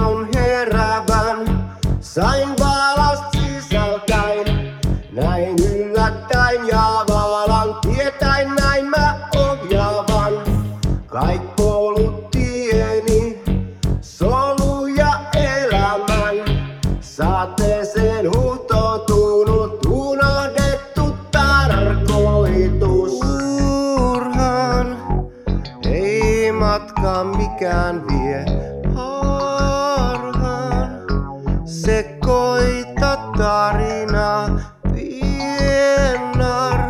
on herävän, Sain valast sisältäin, näin yllättäin ja valan tietäin näin mä ohjaavan. Kaik polut tieni, soluja elämän, sateeseen huhtoutunut unohdettu tarkoitus. Turhan ei matka mikään vie. sekoita tarina. Viennar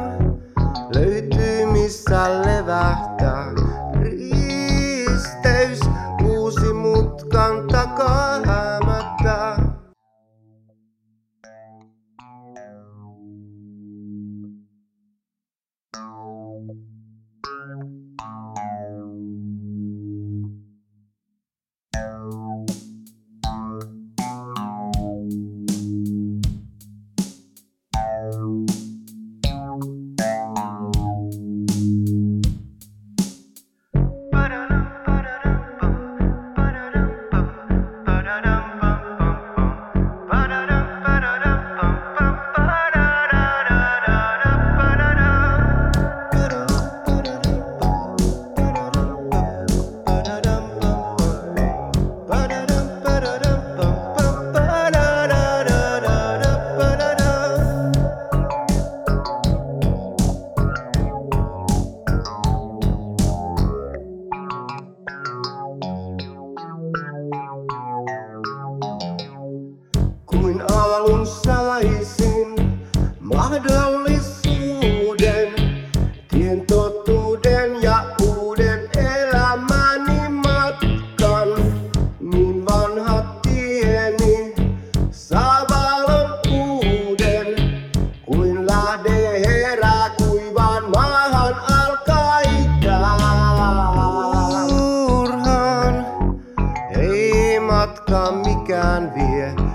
Löytyy missä levähtää, risteys, uusi mutkan takaa. komm, wie wir